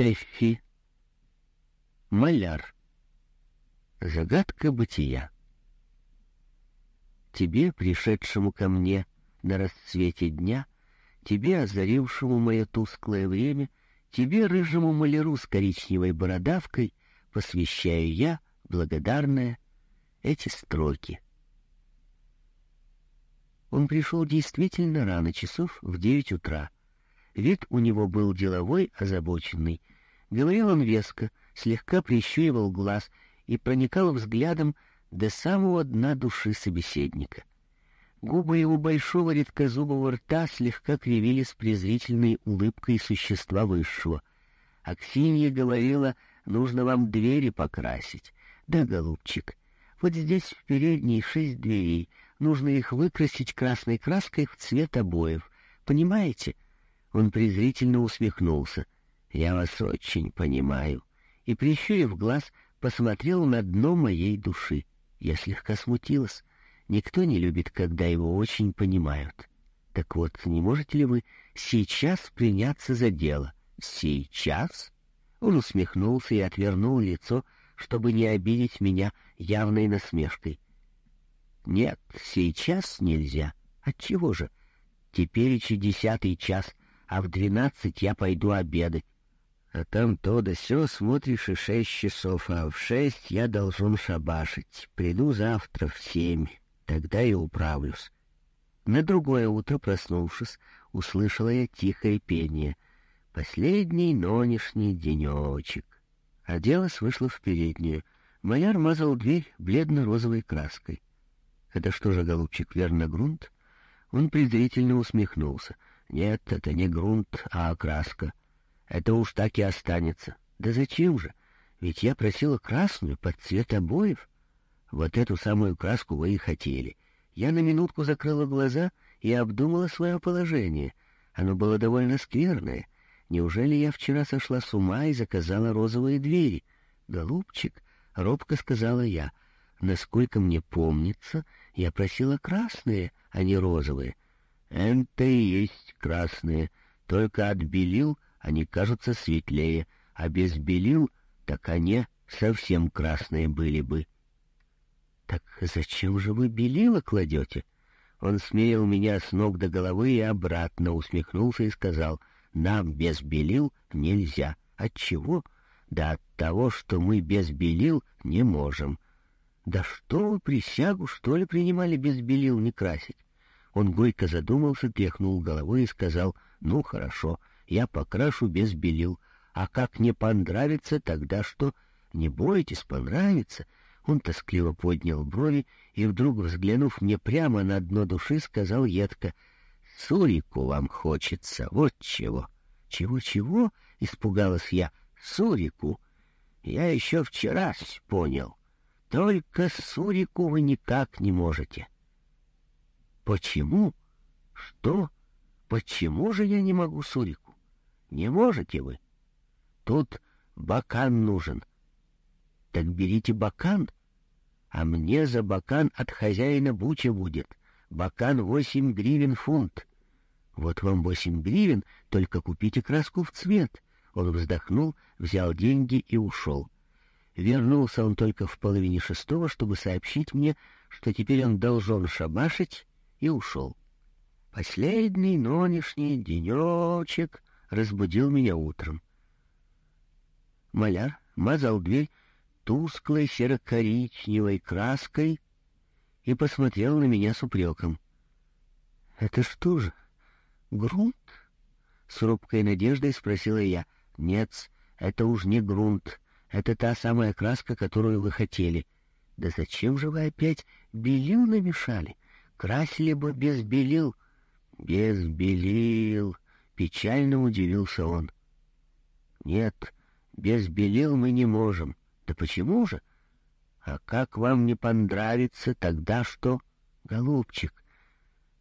Стеффи. Маляр. Загадка бытия. Тебе, пришедшему ко мне на расцвете дня, тебе, озарившему мое тусклое время, тебе, рыжему маляру с коричневой бородавкой, посвящаю я, благодарная, эти строки. Он пришел действительно рано, часов в девять утра. Вид у него был деловой, озабоченный. Говорил он веско, слегка прищуривал глаз и проникал взглядом до самого дна души собеседника. Губы его большого редкозубого рта слегка кривились презрительной улыбкой существа высшего. Аксинья говорила, нужно вам двери покрасить. Да, голубчик, вот здесь в передней шесть дверей, нужно их выкрасить красной краской в цвет обоев. Понимаете? Он презрительно усмехнулся. Я вас очень понимаю. И, прищурив глаз, посмотрел на дно моей души. Я слегка смутилась. Никто не любит, когда его очень понимают. Так вот, не можете ли вы сейчас приняться за дело? Сейчас? Он усмехнулся и отвернул лицо, чтобы не обидеть меня явной насмешкой. Нет, сейчас нельзя. Отчего же? Теперь еще десятый час, а в двенадцать я пойду обедать. А там то да сё смотришь и шесть часов, а в шесть я должен шабашить. Приду завтра в семь, тогда и управлюсь. На другое утро, проснувшись, услышала я тихое пение. Последний нонешний денечек. Оделась, вышла в переднюю. Маляр мазал дверь бледно-розовой краской. Это что же, голубчик, верно грунт? Он презрительно усмехнулся. Нет, это не грунт, а окраска. Это уж так и останется. Да зачем же? Ведь я просила красную под цвет обоев. Вот эту самую краску вы и хотели. Я на минутку закрыла глаза и обдумала свое положение. Оно было довольно скверное. Неужели я вчера сошла с ума и заказала розовые двери? Голубчик, робко сказала я, насколько мне помнится, я просила красные, а не розовые. Это и есть красные, только отбелил — они кажутся светлее, а без белил, так они совсем красные были бы. — Так зачем же вы белила кладете? Он смеял меня с ног до головы и обратно усмехнулся и сказал, «Нам без белил нельзя. От чего? Да от того, что мы без белил не можем». «Да что вы присягу, что ли, принимали без белил не красить?» Он горько задумался, тряхнул головой и сказал, «Ну, хорошо, я покрашу без белил. А как не понравится, тогда что? Не бойтесь, понравится. Он тоскливо поднял брови и, вдруг взглянув мне прямо на дно души, сказал едко, «Сурику вам хочется, вот чего». «Чего-чего?» — испугалась я. «Сурику. Я еще вчера понял. Только Сурику вы никак не можете». «Почему? Что? Почему же я не могу Сурику?» Не можете вы? Тут бакан нужен. Так берите бакан, а мне за бакан от хозяина буча будет. Бакан восемь гривен фунт. Вот вам восемь гривен, только купите краску в цвет. Он вздохнул, взял деньги и ушел. Вернулся он только в половине шестого, чтобы сообщить мне, что теперь он должен шабашить, и ушел. Последний нонешний денечек разбудил меня утром. Маляр мазал дверь тусклой серо-коричневой краской и посмотрел на меня с упреком. — Это что же, грунт? — с робкой надеждой спросила я. — Нет, это уж не грунт, это та самая краска, которую вы хотели. — Да зачем же вы опять белил намешали? Красили бы без белил. — Без белил, Печально удивился он. Нет, без белил мы не можем. Да почему же? А как вам не понравится, тогда что? Голубчик,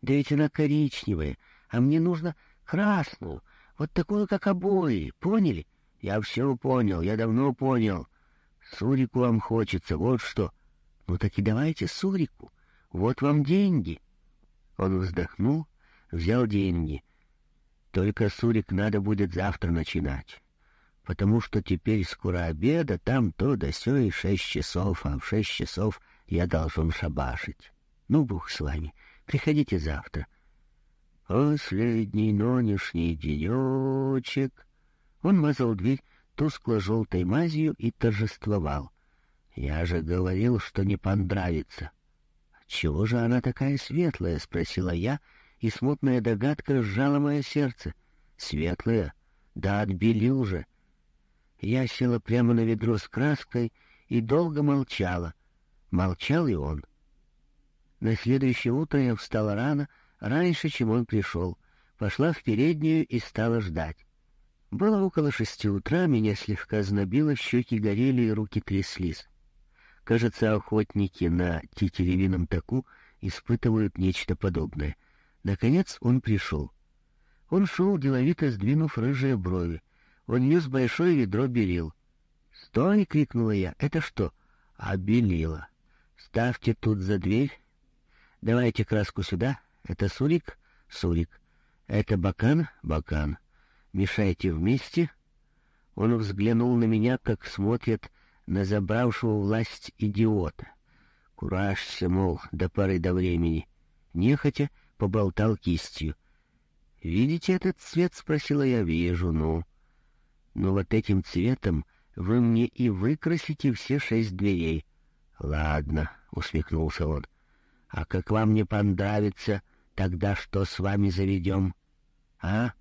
да ведь она коричневая, а мне нужно красную, вот такую, как обои, поняли? Я все понял, я давно понял. Сурику вам хочется, вот что. Ну так и давайте Сурику, вот вам деньги. Он вздохнул, взял деньги — только Сурик надо будет завтра начинать. потому что теперь скоро обеда, там то да сё и шесть часов, а в шесть часов я должен шабашить. Ну, бог с вами, приходите завтра. Последний нонешний денечек. Он мазал дверь тускло-желтой мазью и торжествовал. Я же говорил, что не понравится. «Чего же она такая светлая?» — спросила я, и смутная догадка сжала мое сердце. «Светлая? Да отбелил же!» Я села прямо на ведро с краской и долго молчала. Молчал и он. На следующее утро я встала рано, раньше, чем он пришел. Пошла в переднюю и стала ждать. Было около шести утра, меня слегка знобило, щеки горели и руки тряслись. Кажется, охотники на тетеревином таку испытывают нечто подобное. Наконец он пришел. Он шел, деловито сдвинув рыжие брови. Он нес большое ведро белил. «Стой!» — крикнула я. «Это что?» «А белила. Ставьте тут за дверь. Давайте краску сюда. Это сурик? Сурик. Это бакан? Бакан. Мешайте вместе». Он взглянул на меня, как смотрят на забравшего власть идиота. Куражься, мол, до поры до времени. Нехотя поболтал кистью. «Видите этот цвет?» — спросила я. «Вижу, ну». «Ну вот этим цветом вы мне и выкрасите все шесть дверей». «Ладно», — усмехнулся он. «А как вам не понравится, тогда что с вами заведем?» «А?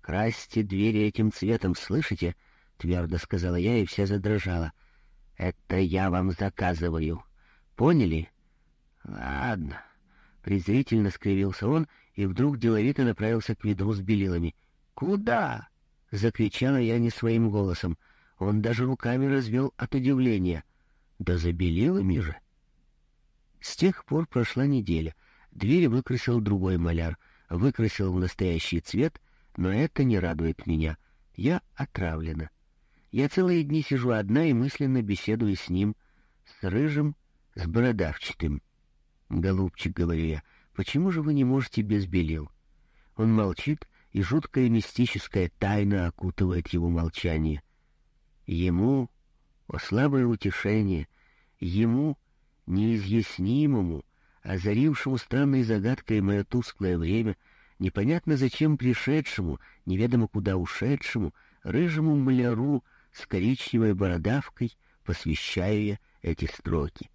Красьте двери этим цветом, слышите?» — твердо сказала я, и вся задрожала. Это я вам заказываю. Поняли? Ладно. Презрительно скривился он и вдруг деловито направился к ведру с белилами. Куда? Закричала я не своим голосом. Он даже руками развел от удивления. Да за белилами же. С тех пор прошла неделя. Двери выкрасил другой маляр, выкрасил в настоящий цвет, но это не радует меня. Я отравлена. Я целые дни сижу одна и мысленно беседую с ним, с рыжим, с бородавчатым. «Голубчик», — говорю я, — «почему же вы не можете без белил?» Он молчит, и жуткая мистическая тайна окутывает его молчание. Ему, о слабое утешение, ему, неизъяснимому, озарившему странной загадкой мое тусклое время, непонятно зачем пришедшему, неведомо куда ушедшему, рыжему маляру, с коричневой бородавкой посвящаю я эти строки,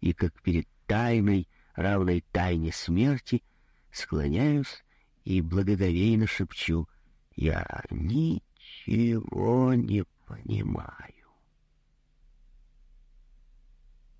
и как перед тайной, равной тайне смерти, склоняюсь и благоговейно шепчу «Я ничего не понимаю».